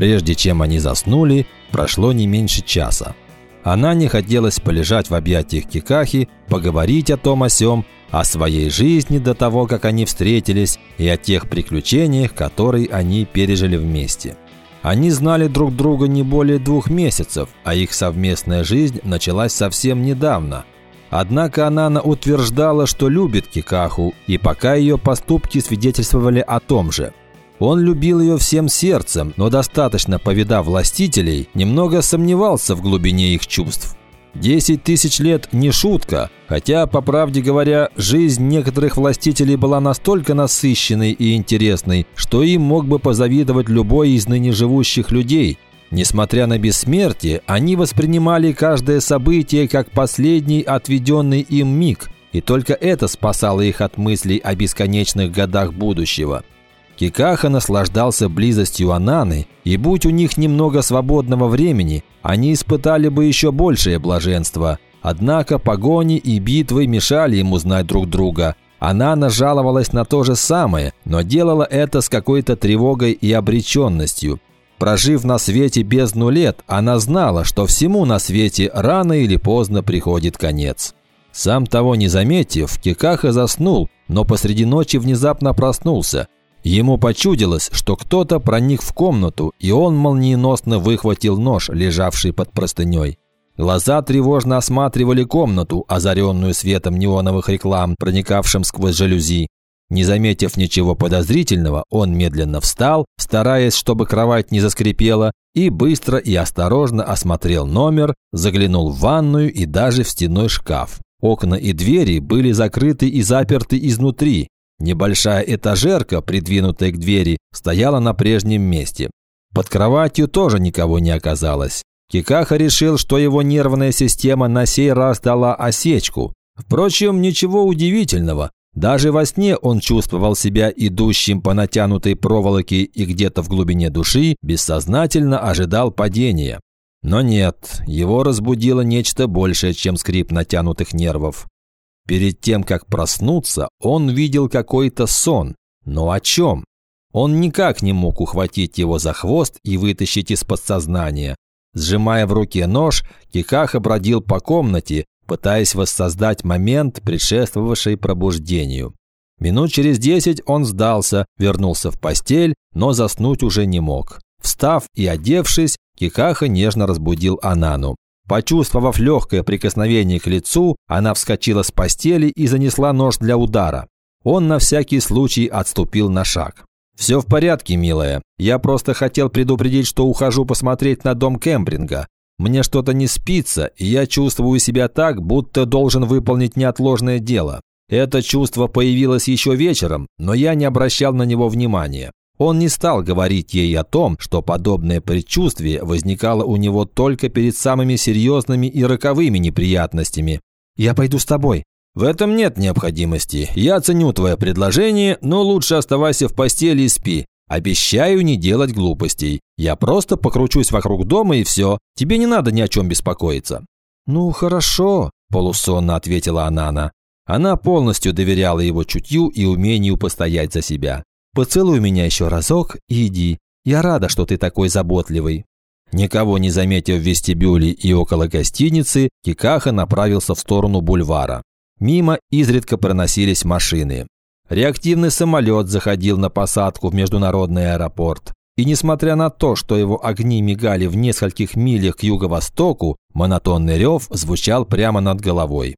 Прежде чем они заснули, прошло не меньше часа. Она не хотелось полежать в объятиях Кикахи, поговорить о том о сём, о своей жизни до того, как они встретились, и о тех приключениях, которые они пережили вместе. Они знали друг друга не более двух месяцев, а их совместная жизнь началась совсем недавно. Однако Анана утверждала, что любит Кикаху, и пока ее поступки свидетельствовали о том же. Он любил ее всем сердцем, но достаточно повидав властителей, немного сомневался в глубине их чувств. Десять тысяч лет не шутка, хотя, по правде говоря, жизнь некоторых властителей была настолько насыщенной и интересной, что им мог бы позавидовать любой из ныне живущих людей. Несмотря на бессмертие, они воспринимали каждое событие как последний отведенный им миг, и только это спасало их от мыслей о бесконечных годах будущего. Кикаха наслаждался близостью Ананы, и будь у них немного свободного времени, они испытали бы еще большее блаженство. Однако погони и битвы мешали им узнать друг друга. Анана жаловалась на то же самое, но делала это с какой-то тревогой и обреченностью. Прожив на свете бездну лет, она знала, что всему на свете рано или поздно приходит конец. Сам того не заметив, Кикаха заснул, но посреди ночи внезапно проснулся – Ему почудилось, что кто-то проник в комнату, и он молниеносно выхватил нож, лежавший под простыней. Глаза тревожно осматривали комнату, озаренную светом неоновых реклам, проникавшим сквозь жалюзи. Не заметив ничего подозрительного, он медленно встал, стараясь, чтобы кровать не заскрипела, и быстро и осторожно осмотрел номер, заглянул в ванную и даже в стеной шкаф. Окна и двери были закрыты и заперты изнутри, Небольшая этажерка, придвинутая к двери, стояла на прежнем месте. Под кроватью тоже никого не оказалось. Кикаха решил, что его нервная система на сей раз дала осечку. Впрочем, ничего удивительного. Даже во сне он чувствовал себя идущим по натянутой проволоке и где-то в глубине души бессознательно ожидал падения. Но нет, его разбудило нечто большее, чем скрип натянутых нервов. Перед тем, как проснуться, он видел какой-то сон. Но о чем? Он никак не мог ухватить его за хвост и вытащить из подсознания. Сжимая в руке нож, Кикаха бродил по комнате, пытаясь воссоздать момент, предшествовавший пробуждению. Минут через десять он сдался, вернулся в постель, но заснуть уже не мог. Встав и одевшись, Кикаха нежно разбудил Анану. Почувствовав легкое прикосновение к лицу, она вскочила с постели и занесла нож для удара. Он на всякий случай отступил на шаг. «Все в порядке, милая. Я просто хотел предупредить, что ухожу посмотреть на дом Кембринга. Мне что-то не спится, и я чувствую себя так, будто должен выполнить неотложное дело. Это чувство появилось еще вечером, но я не обращал на него внимания. Он не стал говорить ей о том, что подобное предчувствие возникало у него только перед самыми серьезными и роковыми неприятностями. «Я пойду с тобой». «В этом нет необходимости. Я ценю твое предложение, но лучше оставайся в постели и спи. Обещаю не делать глупостей. Я просто покручусь вокруг дома и все. Тебе не надо ни о чем беспокоиться». «Ну, хорошо», – полусонно ответила Анана. Она полностью доверяла его чутью и умению постоять за себя. Поцелуй меня еще разок и иди. Я рада, что ты такой заботливый». Никого не заметив в вестибюле и около гостиницы, Кикаха направился в сторону бульвара. Мимо изредка проносились машины. Реактивный самолет заходил на посадку в международный аэропорт. И несмотря на то, что его огни мигали в нескольких милях к юго-востоку, монотонный рев звучал прямо над головой.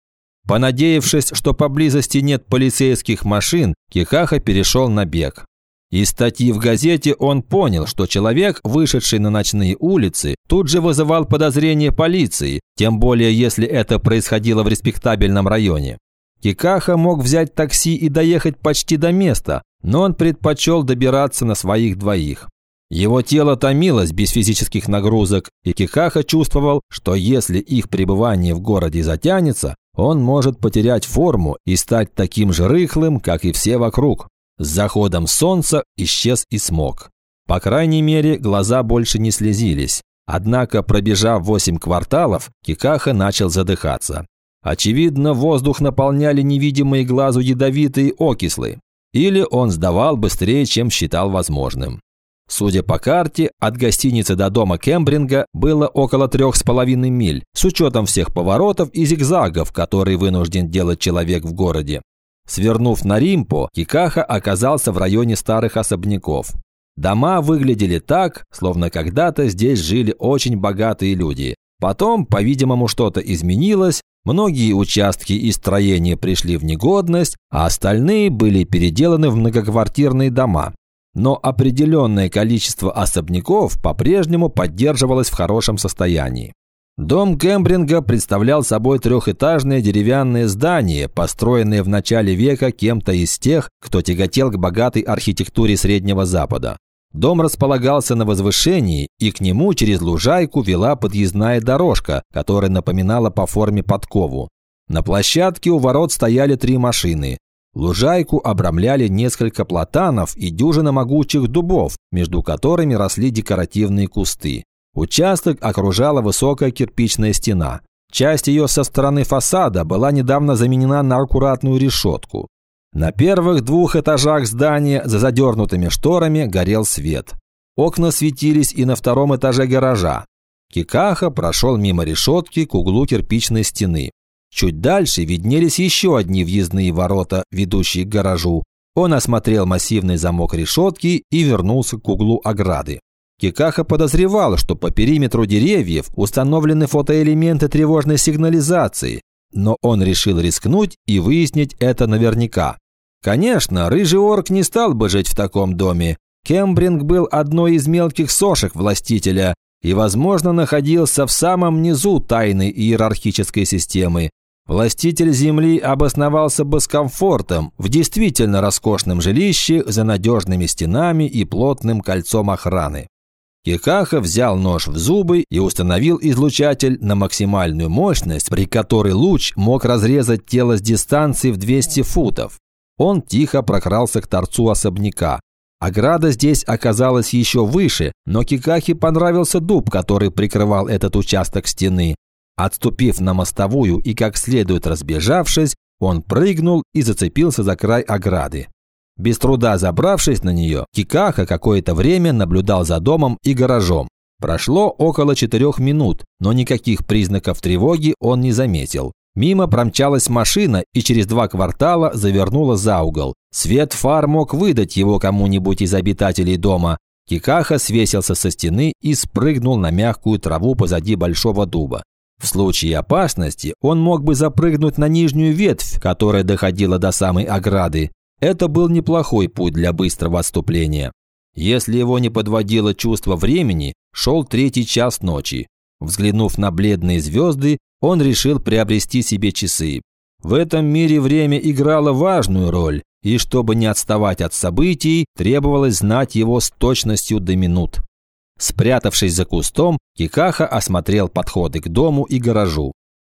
Понадеявшись, что поблизости нет полицейских машин, Кихаха перешел на бег. Из статьи в газете он понял, что человек, вышедший на ночные улицы, тут же вызывал подозрение полиции, тем более если это происходило в респектабельном районе. Кикаха мог взять такси и доехать почти до места, но он предпочел добираться на своих двоих. Его тело томилось без физических нагрузок, и Кикаха чувствовал, что если их пребывание в городе затянется, он может потерять форму и стать таким же рыхлым, как и все вокруг. С заходом солнца исчез и смог. По крайней мере, глаза больше не слезились. Однако, пробежав восемь кварталов, Кикаха начал задыхаться. Очевидно, воздух наполняли невидимые глазу ядовитые окислы. Или он сдавал быстрее, чем считал возможным. Судя по карте, от гостиницы до дома Кембринга было около трех с половиной миль, с учетом всех поворотов и зигзагов, которые вынужден делать человек в городе. Свернув на Римпо, Кикаха оказался в районе старых особняков. Дома выглядели так, словно когда-то здесь жили очень богатые люди. Потом, по-видимому, что-то изменилось, многие участки и строения пришли в негодность, а остальные были переделаны в многоквартирные дома. Но определенное количество особняков по-прежнему поддерживалось в хорошем состоянии. Дом Кембринга представлял собой трехэтажное деревянное здание, построенное в начале века кем-то из тех, кто тяготел к богатой архитектуре Среднего Запада. Дом располагался на возвышении, и к нему через лужайку вела подъездная дорожка, которая напоминала по форме подкову. На площадке у ворот стояли три машины. Лужайку обрамляли несколько платанов и дюжина могучих дубов, между которыми росли декоративные кусты. Участок окружала высокая кирпичная стена. Часть ее со стороны фасада была недавно заменена на аккуратную решетку. На первых двух этажах здания за задернутыми шторами горел свет. Окна светились и на втором этаже гаража. Кикаха прошел мимо решетки к углу кирпичной стены. Чуть дальше виднелись еще одни въездные ворота, ведущие к гаражу. Он осмотрел массивный замок решетки и вернулся к углу ограды. Кикаха подозревал, что по периметру деревьев установлены фотоэлементы тревожной сигнализации, но он решил рискнуть и выяснить это наверняка. Конечно, рыжий орк не стал бы жить в таком доме. Кембринг был одной из мелких сошек властителя и, возможно, находился в самом низу тайной иерархической системы. Властитель земли обосновался бы с комфортом в действительно роскошном жилище за надежными стенами и плотным кольцом охраны. Кикаха взял нож в зубы и установил излучатель на максимальную мощность, при которой луч мог разрезать тело с дистанции в 200 футов. Он тихо прокрался к торцу особняка. Ограда здесь оказалась еще выше, но Кикахе понравился дуб, который прикрывал этот участок стены. Отступив на мостовую и как следует разбежавшись, он прыгнул и зацепился за край ограды. Без труда забравшись на нее, Кикаха какое-то время наблюдал за домом и гаражом. Прошло около четырех минут, но никаких признаков тревоги он не заметил. Мимо промчалась машина и через два квартала завернула за угол. Свет фар мог выдать его кому-нибудь из обитателей дома. Кикаха свесился со стены и спрыгнул на мягкую траву позади большого дуба. В случае опасности он мог бы запрыгнуть на нижнюю ветвь, которая доходила до самой ограды. Это был неплохой путь для быстрого отступления. Если его не подводило чувство времени, шел третий час ночи. Взглянув на бледные звезды, он решил приобрести себе часы. В этом мире время играло важную роль, и чтобы не отставать от событий, требовалось знать его с точностью до минут. Спрятавшись за кустом, Кикаха осмотрел подходы к дому и гаражу.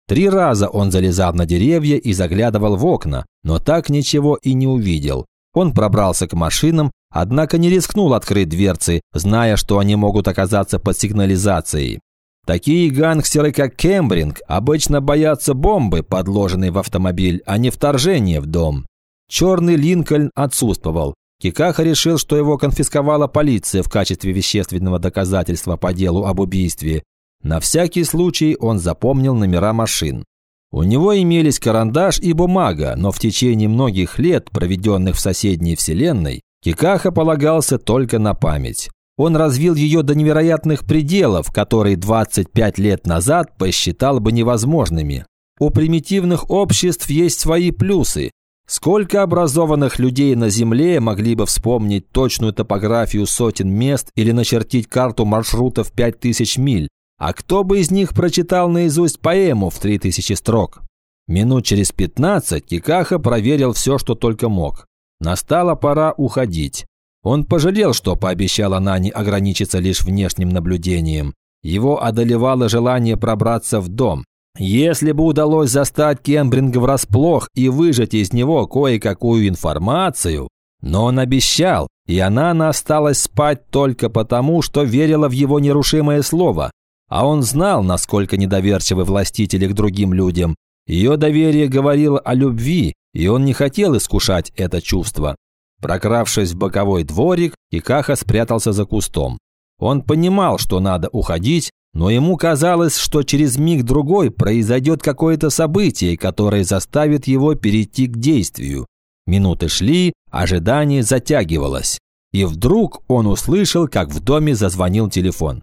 Три раза он залезал на деревья и заглядывал в окна, но так ничего и не увидел. Он пробрался к машинам, однако не рискнул открыть дверцы, зная, что они могут оказаться под сигнализацией. Такие гангстеры, как Кембринг, обычно боятся бомбы, подложенной в автомобиль, а не вторжения в дом. Черный Линкольн отсутствовал. Кикаха решил, что его конфисковала полиция в качестве вещественного доказательства по делу об убийстве. На всякий случай он запомнил номера машин. У него имелись карандаш и бумага, но в течение многих лет, проведенных в соседней вселенной, Кикаха полагался только на память. Он развил ее до невероятных пределов, которые 25 лет назад посчитал бы невозможными. У примитивных обществ есть свои плюсы. Сколько образованных людей на Земле могли бы вспомнить точную топографию сотен мест или начертить карту маршрутов 5000 миль? А кто бы из них прочитал наизусть поэму в 3000 строк? Минут через 15 Кикаха проверил все, что только мог. Настала пора уходить. Он пожалел, что пообещал Анане ограничиться лишь внешним наблюдением. Его одолевало желание пробраться в дом. Если бы удалось застать Кембринга врасплох и выжать из него кое-какую информацию, но он обещал, и Анана осталась спать только потому, что верила в его нерушимое слово. А он знал, насколько недоверчивы властители к другим людям. Ее доверие говорило о любви, и он не хотел искушать это чувство. Прокравшись в боковой дворик, Кикаха спрятался за кустом. Он понимал, что надо уходить, но ему казалось, что через миг-другой произойдет какое-то событие, которое заставит его перейти к действию. Минуты шли, ожидание затягивалось. И вдруг он услышал, как в доме зазвонил телефон.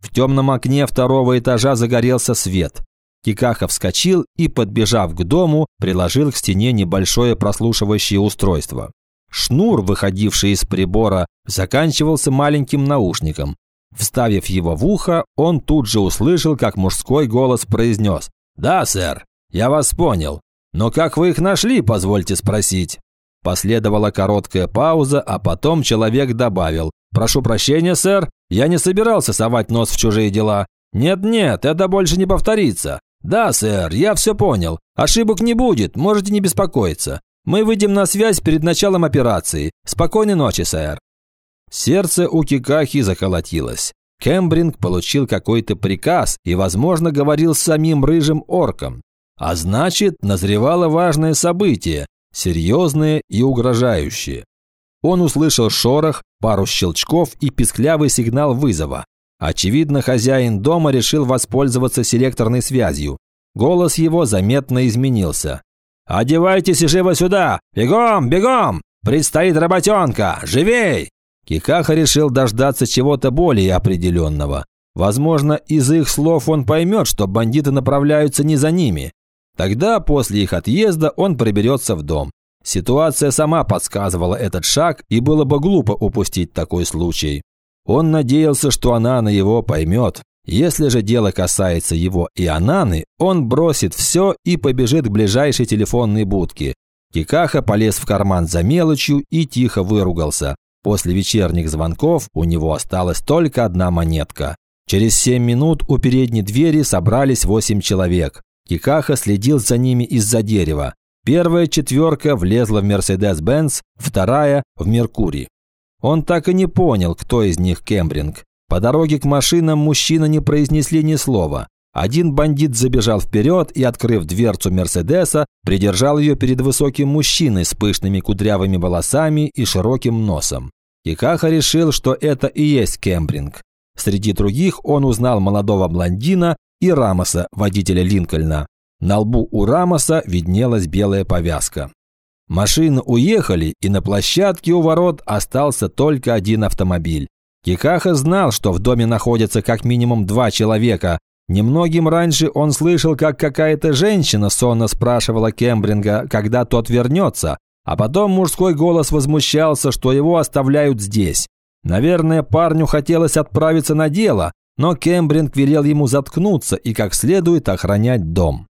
В темном окне второго этажа загорелся свет. Кикаха вскочил и, подбежав к дому, приложил к стене небольшое прослушивающее устройство. Шнур, выходивший из прибора, заканчивался маленьким наушником. Вставив его в ухо, он тут же услышал, как мужской голос произнес. «Да, сэр, я вас понял. Но как вы их нашли, позвольте спросить?» Последовала короткая пауза, а потом человек добавил. «Прошу прощения, сэр, я не собирался совать нос в чужие дела. Нет-нет, это больше не повторится. Да, сэр, я все понял. Ошибок не будет, можете не беспокоиться. Мы выйдем на связь перед началом операции. Спокойной ночи, сэр». Сердце у Кикахи заколотилось. Кембринг получил какой-то приказ и, возможно, говорил с самим рыжим орком. А значит, назревало важное событие, серьезное и угрожающее. Он услышал шорох, пару щелчков и писклявый сигнал вызова. Очевидно, хозяин дома решил воспользоваться селекторной связью. Голос его заметно изменился. «Одевайтесь и живо сюда! Бегом, бегом! Предстоит работенка! Живей!» Кикаха решил дождаться чего-то более определенного. Возможно, из их слов он поймет, что бандиты направляются не за ними. Тогда, после их отъезда, он приберется в дом. Ситуация сама подсказывала этот шаг, и было бы глупо упустить такой случай. Он надеялся, что Анана его поймет. Если же дело касается его и Ананы, он бросит все и побежит к ближайшей телефонной будке. Кикаха полез в карман за мелочью и тихо выругался. После вечерних звонков у него осталась только одна монетка. Через семь минут у передней двери собрались восемь человек. Кикаха следил за ними из-за дерева. Первая четверка влезла в Мерседес-Бенц, вторая – в Меркурий. Он так и не понял, кто из них Кембринг. По дороге к машинам мужчины не произнесли ни слова. Один бандит забежал вперед и, открыв дверцу Мерседеса, придержал ее перед высоким мужчиной с пышными кудрявыми волосами и широким носом. Кикаха решил, что это и есть Кембринг. Среди других он узнал молодого блондина и Рамоса, водителя Линкольна. На лбу у Рамоса виднелась белая повязка. Машины уехали, и на площадке у ворот остался только один автомобиль. Кикаха знал, что в доме находится как минимум два человека. Немногим раньше он слышал, как какая-то женщина сонно спрашивала Кембринга, когда тот вернется, а потом мужской голос возмущался, что его оставляют здесь. Наверное, парню хотелось отправиться на дело, но Кембринг велел ему заткнуться и как следует охранять дом.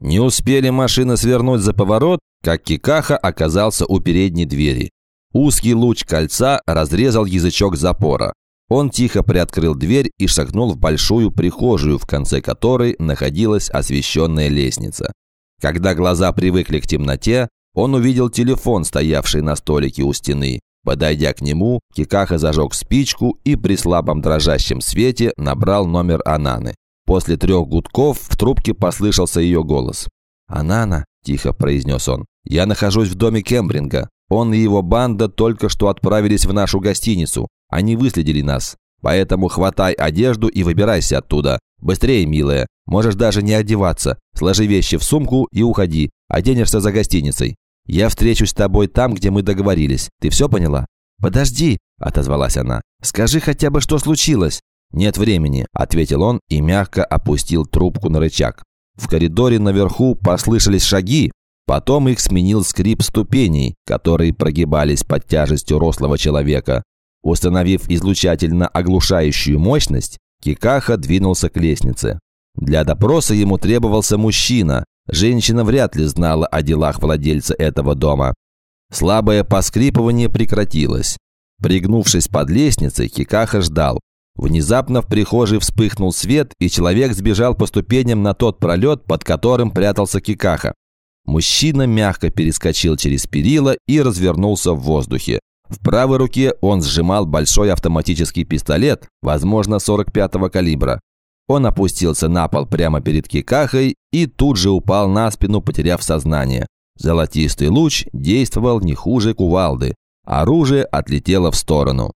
Не успели машины свернуть за поворот, как Кикаха оказался у передней двери. Узкий луч кольца разрезал язычок запора. Он тихо приоткрыл дверь и шагнул в большую прихожую, в конце которой находилась освещенная лестница. Когда глаза привыкли к темноте, он увидел телефон, стоявший на столике у стены. Подойдя к нему, Кикаха зажег спичку и при слабом дрожащем свете набрал номер Ананы. После трех гудков в трубке послышался ее голос. «Анана», – тихо произнес он, – «я нахожусь в доме Кембринга. Он и его банда только что отправились в нашу гостиницу. Они выследили нас. Поэтому хватай одежду и выбирайся оттуда. Быстрее, милая. Можешь даже не одеваться. Сложи вещи в сумку и уходи. Оденешься за гостиницей. Я встречусь с тобой там, где мы договорились. Ты все поняла?» «Подожди», – отозвалась она. «Скажи хотя бы, что случилось». «Нет времени», – ответил он и мягко опустил трубку на рычаг. В коридоре наверху послышались шаги, потом их сменил скрип ступеней, которые прогибались под тяжестью рослого человека. Установив излучатель на оглушающую мощность, Кикаха двинулся к лестнице. Для допроса ему требовался мужчина, Женщина вряд ли знала о делах владельца этого дома. Слабое поскрипывание прекратилось. Пригнувшись под лестницей, Кикаха ждал. Внезапно в прихожей вспыхнул свет, и человек сбежал по ступеням на тот пролет, под которым прятался Кикаха. Мужчина мягко перескочил через перила и развернулся в воздухе. В правой руке он сжимал большой автоматический пистолет, возможно, 45-го калибра. Он опустился на пол прямо перед Кикахой и тут же упал на спину, потеряв сознание. Золотистый луч действовал не хуже кувалды. Оружие отлетело в сторону.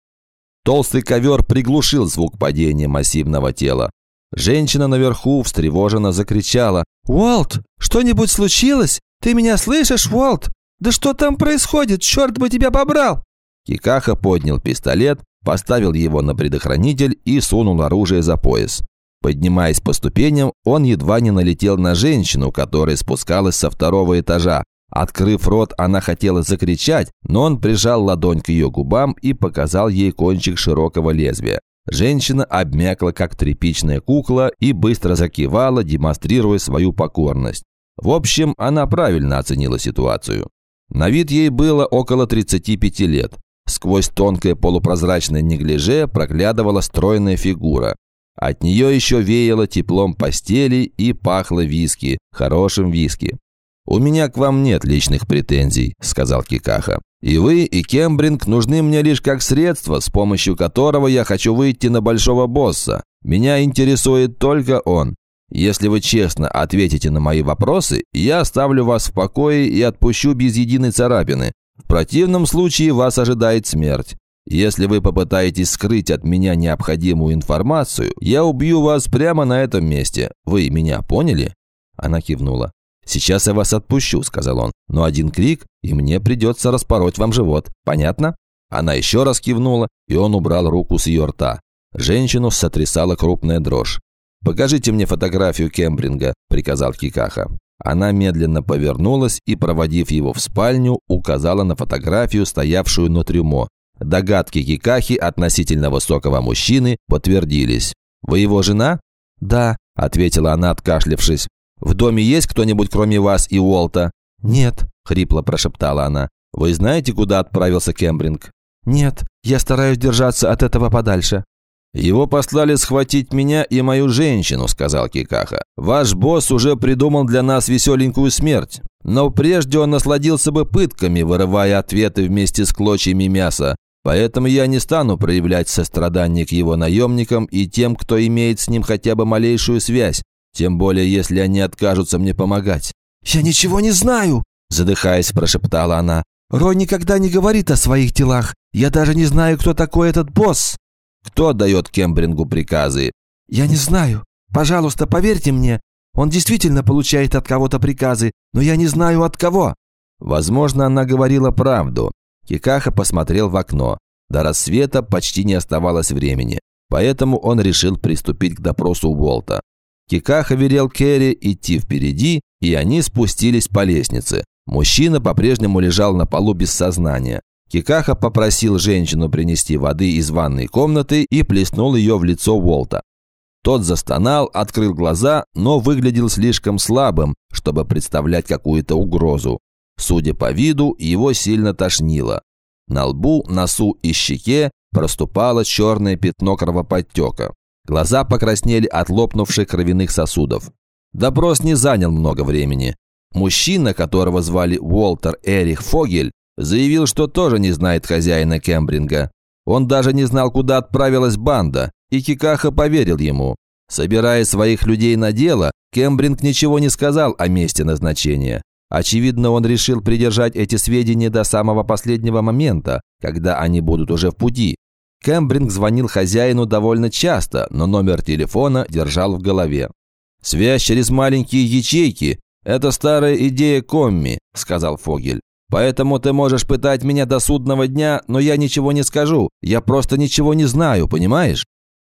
Толстый ковер приглушил звук падения массивного тела. Женщина наверху встревоженно закричала. «Уолт, что-нибудь случилось? Ты меня слышишь, Уолт? Да что там происходит? Черт бы тебя побрал!» Кикаха поднял пистолет, поставил его на предохранитель и сунул оружие за пояс. Поднимаясь по ступеням, он едва не налетел на женщину, которая спускалась со второго этажа. Открыв рот, она хотела закричать, но он прижал ладонь к ее губам и показал ей кончик широкого лезвия. Женщина обмякла, как тряпичная кукла, и быстро закивала, демонстрируя свою покорность. В общем, она правильно оценила ситуацию. На вид ей было около 35 лет. Сквозь тонкое полупрозрачное неглиже проглядывала стройная фигура. От нее еще веяло теплом постели и пахло виски, хорошим виски. «У меня к вам нет личных претензий», – сказал Кикаха. «И вы, и Кембринг нужны мне лишь как средство, с помощью которого я хочу выйти на большого босса. Меня интересует только он. Если вы честно ответите на мои вопросы, я оставлю вас в покое и отпущу без единой царапины. В противном случае вас ожидает смерть. Если вы попытаетесь скрыть от меня необходимую информацию, я убью вас прямо на этом месте. Вы меня поняли?» Она кивнула. «Сейчас я вас отпущу», – сказал он. «Но один крик, и мне придется распороть вам живот. Понятно?» Она еще раз кивнула, и он убрал руку с ее рта. Женщину сотрясала крупная дрожь. «Покажите мне фотографию Кембринга», – приказал Кикаха. Она медленно повернулась и, проводив его в спальню, указала на фотографию, стоявшую на трюмо. Догадки Кикахи относительно высокого мужчины подтвердились. «Вы его жена?» «Да», – ответила она, откашлившись. «В доме есть кто-нибудь, кроме вас и Уолта?» «Нет», – хрипло прошептала она. «Вы знаете, куда отправился Кембринг?» «Нет, я стараюсь держаться от этого подальше». «Его послали схватить меня и мою женщину», – сказал Кикаха. «Ваш босс уже придумал для нас веселенькую смерть. Но прежде он насладился бы пытками, вырывая ответы вместе с клочьями мяса. Поэтому я не стану проявлять сострадание к его наемникам и тем, кто имеет с ним хотя бы малейшую связь. Тем более, если они откажутся мне помогать». «Я ничего не знаю!» – задыхаясь, прошептала она. «Рой никогда не говорит о своих делах. Я даже не знаю, кто такой этот босс». «Кто дает Кембрингу приказы?» «Я не знаю. Пожалуйста, поверьте мне. Он действительно получает от кого-то приказы, но я не знаю от кого». Возможно, она говорила правду. Кикаха посмотрел в окно. До рассвета почти не оставалось времени, поэтому он решил приступить к допросу Уолта. Кикаха велел Керри идти впереди, и они спустились по лестнице. Мужчина по-прежнему лежал на полу без сознания. Кикаха попросил женщину принести воды из ванной комнаты и плеснул ее в лицо Уолта. Тот застонал, открыл глаза, но выглядел слишком слабым, чтобы представлять какую-то угрозу. Судя по виду, его сильно тошнило. На лбу, носу и щеке проступало черное пятно кровоподтека. Глаза покраснели от лопнувших кровяных сосудов. Допрос не занял много времени. Мужчина, которого звали Уолтер Эрих Фогель, заявил, что тоже не знает хозяина Кембринга. Он даже не знал, куда отправилась банда, и Кикаха поверил ему. Собирая своих людей на дело, Кембринг ничего не сказал о месте назначения. Очевидно, он решил придержать эти сведения до самого последнего момента, когда они будут уже в пути, Кэмбринг звонил хозяину довольно часто, но номер телефона держал в голове. «Связь через маленькие ячейки – это старая идея Комми», – сказал Фогель. «Поэтому ты можешь пытать меня до судного дня, но я ничего не скажу. Я просто ничего не знаю, понимаешь?»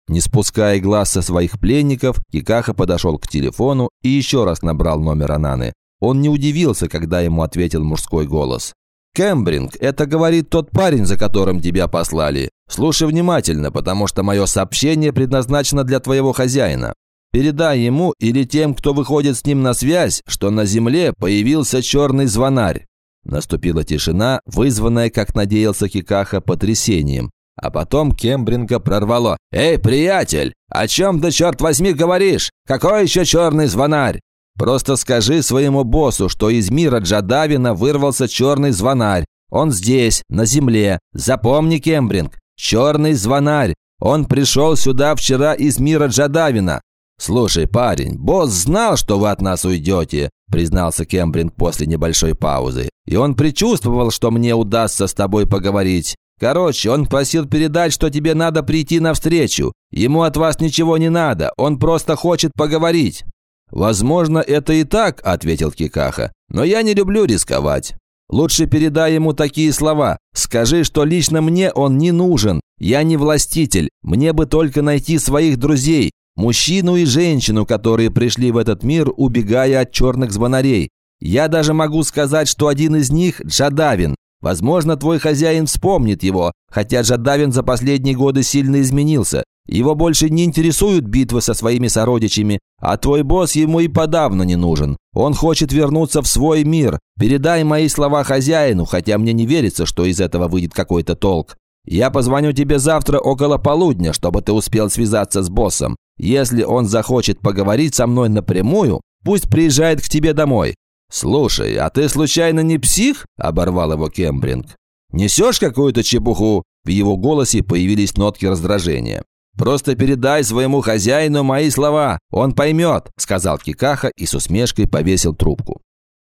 Не спуская глаз со своих пленников, Кикаха подошел к телефону и еще раз набрал номер Ананы. Он не удивился, когда ему ответил мужской голос. «Кэмбринг, это говорит тот парень, за которым тебя послали. Слушай внимательно, потому что мое сообщение предназначено для твоего хозяина. Передай ему или тем, кто выходит с ним на связь, что на земле появился черный звонарь». Наступила тишина, вызванная, как надеялся Кикаха, потрясением. А потом Кембринга прорвало. «Эй, приятель, о чем ты, черт возьми, говоришь? Какой еще черный звонарь? Просто скажи своему боссу, что из мира Джадавина вырвался черный звонарь. Он здесь, на земле. Запомни, Кембринг, черный звонарь. Он пришел сюда вчера из мира Джадавина. Слушай, парень, босс знал, что вы от нас уйдете, признался Кембринг после небольшой паузы. и он предчувствовал, что мне удастся с тобой поговорить. Короче, он просил передать, что тебе надо прийти навстречу. Ему от вас ничего не надо, он просто хочет поговорить». «Возможно, это и так», – ответил Кикаха. «Но я не люблю рисковать. Лучше передай ему такие слова. Скажи, что лично мне он не нужен. Я не властитель. Мне бы только найти своих друзей. Мужчину и женщину, которые пришли в этот мир, убегая от черных звонарей. Я даже могу сказать, что один из них – Джадавин. Возможно, твой хозяин вспомнит его, хотя Джадавин за последние годы сильно изменился. Его больше не интересуют битвы со своими сородичами, а твой босс ему и подавно не нужен. Он хочет вернуться в свой мир. Передай мои слова хозяину, хотя мне не верится, что из этого выйдет какой-то толк. Я позвоню тебе завтра около полудня, чтобы ты успел связаться с боссом. Если он захочет поговорить со мной напрямую, пусть приезжает к тебе домой. «Слушай, а ты случайно не псих?» – оборвал его Кембринг. «Несешь какую-то чепуху?» В его голосе появились нотки раздражения. «Просто передай своему хозяину мои слова, он поймет», – сказал Кикаха и с усмешкой повесил трубку.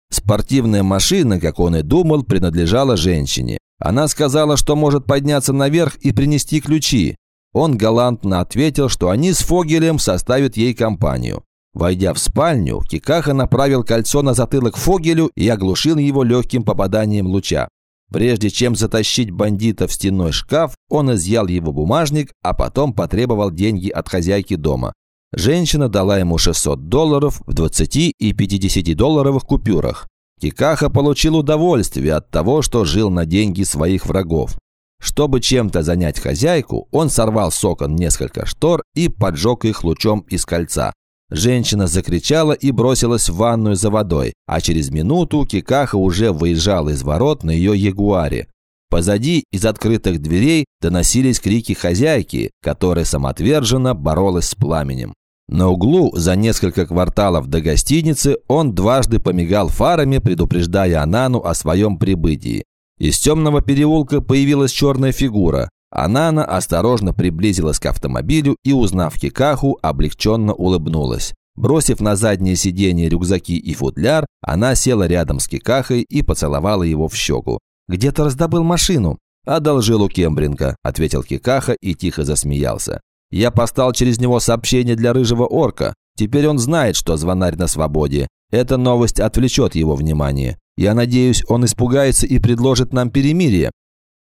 Спортивная машина, как он и думал, принадлежала женщине. Она сказала, что может подняться наверх и принести ключи. Он галантно ответил, что они с Фогелем составят ей компанию. Войдя в спальню, Кикаха направил кольцо на затылок Фогелю и оглушил его легким попаданием луча. Прежде чем затащить бандита в стенной шкаф, он изъял его бумажник, а потом потребовал деньги от хозяйки дома. Женщина дала ему 600 долларов в 20 и 50 долларовых купюрах. Кикаха получил удовольствие от того, что жил на деньги своих врагов. Чтобы чем-то занять хозяйку, он сорвал с окон несколько штор и поджег их лучом из кольца. Женщина закричала и бросилась в ванную за водой, а через минуту Кикаха уже выезжал из ворот на ее ягуаре. Позади из открытых дверей доносились крики хозяйки, которая самоотверженно боролась с пламенем. На углу за несколько кварталов до гостиницы он дважды помигал фарами, предупреждая Анану о своем прибытии. Из темного переулка появилась черная фигура. Анана осторожно приблизилась к автомобилю и, узнав Кикаху, облегченно улыбнулась. Бросив на заднее сиденье рюкзаки и футляр, она села рядом с Кикахой и поцеловала его в щеку. «Где ты раздобыл машину?» «Одолжил у Кембринга», – ответил Кикаха и тихо засмеялся. «Я постал через него сообщение для рыжего орка. Теперь он знает, что звонарь на свободе. Эта новость отвлечет его внимание. Я надеюсь, он испугается и предложит нам перемирие.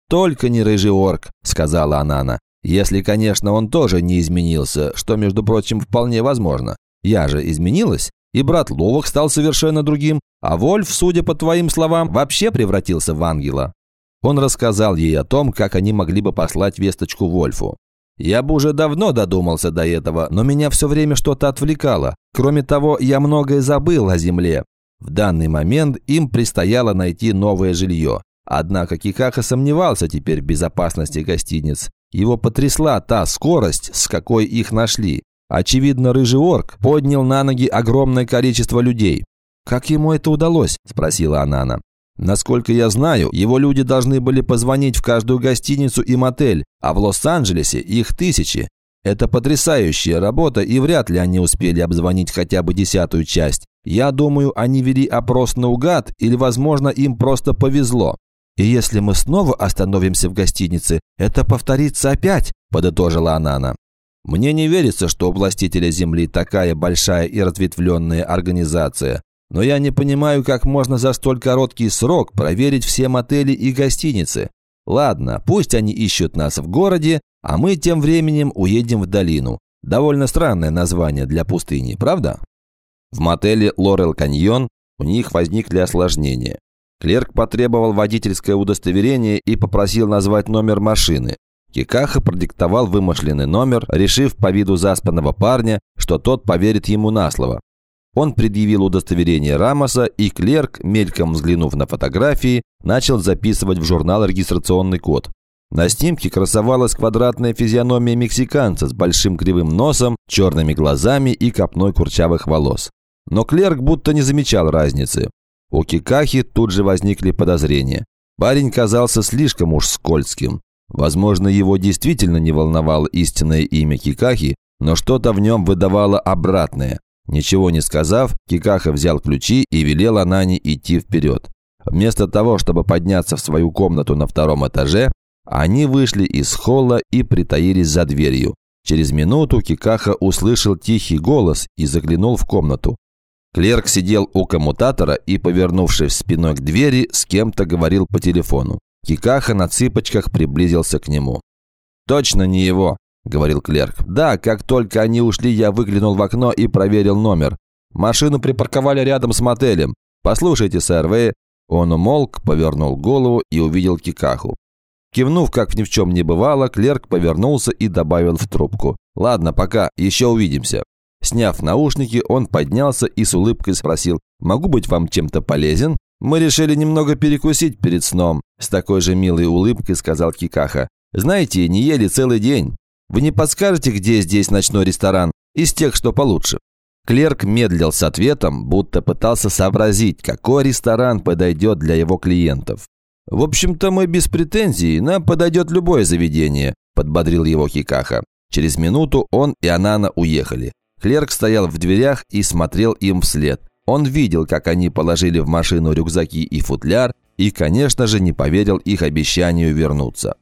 «Только не рыжий орк», – сказала Анана. «Если, конечно, он тоже не изменился, что, между прочим, вполне возможно. Я же изменилась, и брат Ловок стал совершенно другим, а Вольф, судя по твоим словам, вообще превратился в ангела». Он рассказал ей о том, как они могли бы послать весточку Вольфу. Я бы уже давно додумался до этого, но меня все время что-то отвлекало. Кроме того, я многое забыл о земле. В данный момент им предстояло найти новое жилье. Однако Кикаха сомневался теперь в безопасности гостиниц. Его потрясла та скорость, с какой их нашли. Очевидно, рыжий орк поднял на ноги огромное количество людей. «Как ему это удалось?» – спросила Анана. «Насколько я знаю, его люди должны были позвонить в каждую гостиницу и мотель, а в Лос-Анджелесе их тысячи. Это потрясающая работа, и вряд ли они успели обзвонить хотя бы десятую часть. Я думаю, они вели опрос наугад, или, возможно, им просто повезло. И если мы снова остановимся в гостинице, это повторится опять», – подытожила Анана. «Мне не верится, что у властителя Земли такая большая и разветвленная организация. Но я не понимаю, как можно за столь короткий срок проверить все мотели и гостиницы. Ладно, пусть они ищут нас в городе, а мы тем временем уедем в долину. Довольно странное название для пустыни, правда?» В мотеле «Лорел Каньон» у них возникли осложнения. Клерк потребовал водительское удостоверение и попросил назвать номер машины. Кикаха продиктовал вымышленный номер, решив по виду заспанного парня, что тот поверит ему на слово. Он предъявил удостоверение Рамоса, и клерк, мельком взглянув на фотографии, начал записывать в журнал регистрационный код. На снимке красовалась квадратная физиономия мексиканца с большим кривым носом, черными глазами и копной курчавых волос. Но клерк будто не замечал разницы. У Кикахи тут же возникли подозрения. Парень казался слишком уж скользким. Возможно, его действительно не волновало истинное имя Кикахи, но что-то в нем выдавало обратное. Ничего не сказав, Кикаха взял ключи и велел Анане идти вперед. Вместо того, чтобы подняться в свою комнату на втором этаже, они вышли из холла и притаились за дверью. Через минуту Кикаха услышал тихий голос и заглянул в комнату. Клерк сидел у коммутатора и, повернувшись спиной к двери, с кем-то говорил по телефону. Кикаха на цыпочках приблизился к нему. «Точно не его», – говорил клерк. «Да, как только они ушли, я выглянул в окно и проверил номер. Машину припарковали рядом с мотелем. Послушайте, сэр, вы...» Он умолк, повернул голову и увидел Кикаху. Кивнув, как ни в чем не бывало, клерк повернулся и добавил в трубку. «Ладно, пока, еще увидимся». Сняв наушники, он поднялся и с улыбкой спросил, «Могу быть вам чем-то полезен?» «Мы решили немного перекусить перед сном», – с такой же милой улыбкой сказал Кикаха. «Знаете, не ели целый день. Вы не подскажете, где здесь ночной ресторан? Из тех, что получше?» Клерк медлил с ответом, будто пытался сообразить, какой ресторан подойдет для его клиентов. «В общем-то, мы без претензий, нам подойдет любое заведение», – подбодрил его Хикаха. Через минуту он и Анана уехали. Клерк стоял в дверях и смотрел им вслед. Он видел, как они положили в машину рюкзаки и футляр, и, конечно же, не поверил их обещанию вернуться.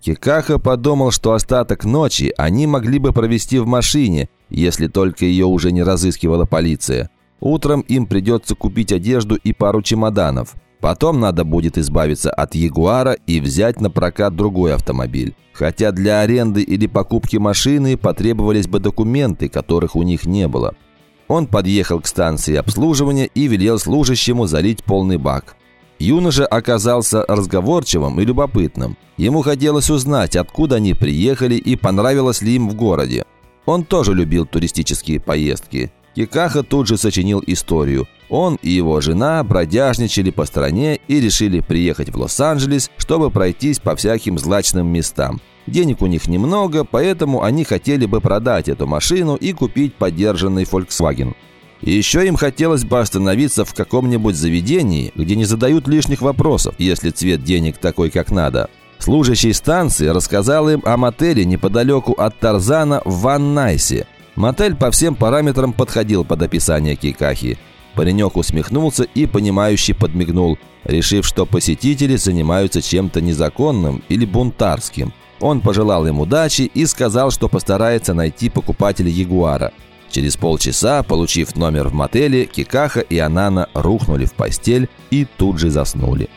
Кикаха подумал, что остаток ночи они могли бы провести в машине, если только ее уже не разыскивала полиция. Утром им придется купить одежду и пару чемоданов. Потом надо будет избавиться от Ягуара и взять на прокат другой автомобиль. Хотя для аренды или покупки машины потребовались бы документы, которых у них не было. Он подъехал к станции обслуживания и велел служащему залить полный бак. Юноша оказался разговорчивым и любопытным. Ему хотелось узнать, откуда они приехали и понравилось ли им в городе. Он тоже любил туристические поездки. Кикаха тут же сочинил историю. Он и его жена бродяжничали по стране и решили приехать в Лос-Анджелес, чтобы пройтись по всяким злачным местам. Денег у них немного, поэтому они хотели бы продать эту машину и купить подержанный Volkswagen. Еще им хотелось бы остановиться в каком-нибудь заведении, где не задают лишних вопросов, если цвет денег такой, как надо. Служащий станции рассказал им о мотеле неподалеку от Тарзана в Ван Найсе. Мотель по всем параметрам подходил под описание Кикахи. Паренек усмехнулся и, понимающе подмигнул, решив, что посетители занимаются чем-то незаконным или бунтарским. Он пожелал им удачи и сказал, что постарается найти покупателя Ягуара – Через полчаса, получив номер в мотеле, Кикаха и Анана рухнули в постель и тут же заснули.